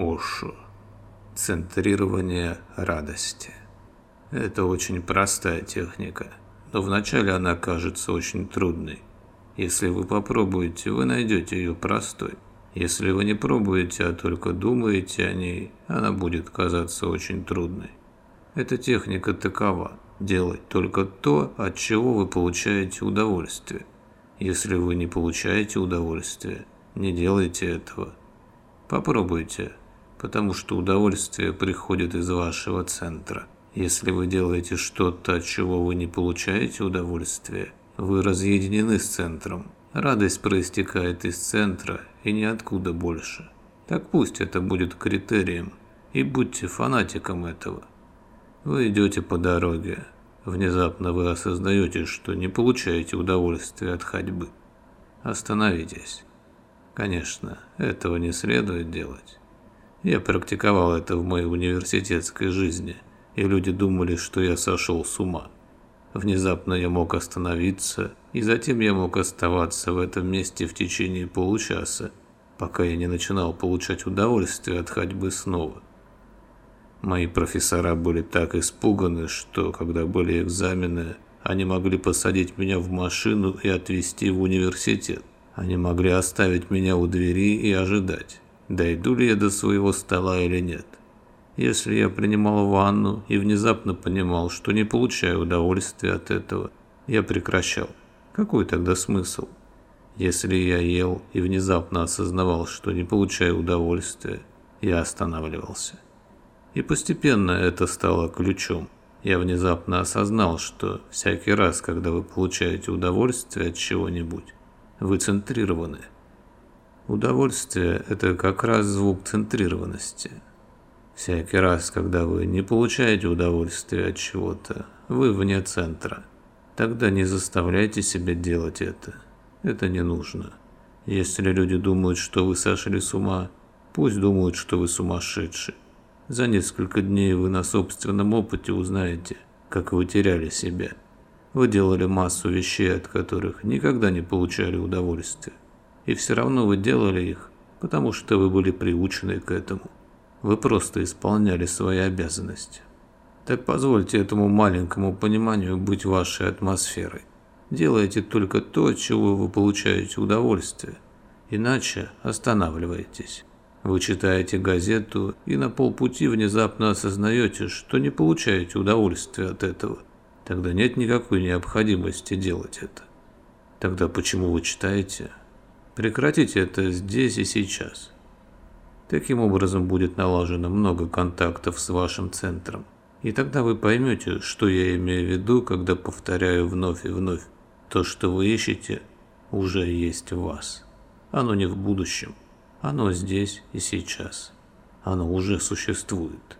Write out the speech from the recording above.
Ошу. Центрирование радости. Это очень простая техника, но вначале она кажется очень трудной. Если вы попробуете, вы найдете ее простой. Если вы не пробуете, а только думаете о ней, она будет казаться очень трудной. Эта техника такова – делать только то, от чего вы получаете удовольствие. Если вы не получаете удовольствия, не делайте этого. Попробуйте, потому что удовольствие приходит из вашего центра. Если вы делаете что-то, от чего вы не получаете удовольствия, вы разъединены с центром. Радость проистекает из центра и ниоткуда больше. Так пусть это будет критерием, и будьте фанатиком этого. Вы идете по дороге. Внезапно вы осознаете, что не получаете удовольствия от ходьбы. Остановитесь. Конечно, этого не следует делать. Я практиковал это в моей университетской жизни – и люди думали, что я сошел с ума. Внезапно я мог остановиться, и затем я мог оставаться в этом месте в течение получаса, пока я не начинал получать удовольствие от ходьбы снова. Мои профессора были так испуганы, что, когда были экзамены, они могли посадить меня в машину и отвезти в университет. Они могли оставить меня у двери и ожидать, дойду ли я до своего стола или нет. Если я принимал ванну и внезапно понимал, что не получаю удовольствия от этого, я прекращал. Какой тогда смысл? Если я ел и внезапно осознавал, что не получаю удовольствия, я останавливался. И постепенно это стало ключом. Я внезапно осознал, что всякий раз, когда вы получаете удовольствие от чего-нибудь, вы центрированы. Удовольствие – это как раз звук центрированности – Всякий раз, когда вы не получаете удовольствия от чего-то, вы вне центра. Тогда не заставляйте себя делать это. Это не нужно. Если люди думают, что вы сошли с ума, пусть думают, что вы сумасшедший. За несколько дней вы на собственном опыте узнаете, как вы теряли себя. Вы делали массу вещей, от которых никогда не получали удовольствия. И все равно вы делали их, потому что вы были приучены к этому. Вы просто исполняли свои обязанности. Так позвольте этому маленькому пониманию быть вашей атмосферой. Делайте только то, от чего вы получаете удовольствие, иначе останавливаетесь. Вы читаете газету и на полпути внезапно осознаете, что не получаете удовольствия от этого. Тогда нет никакой необходимости делать это. Тогда почему вы читаете? Прекратите это здесь и сейчас. Таким образом будет налажено много контактов с вашим центром. И тогда вы поймете, что я имею в виду, когда повторяю вновь и вновь. То, что вы ищете, уже есть в вас. Оно не в будущем. Оно здесь и сейчас. Оно уже существует.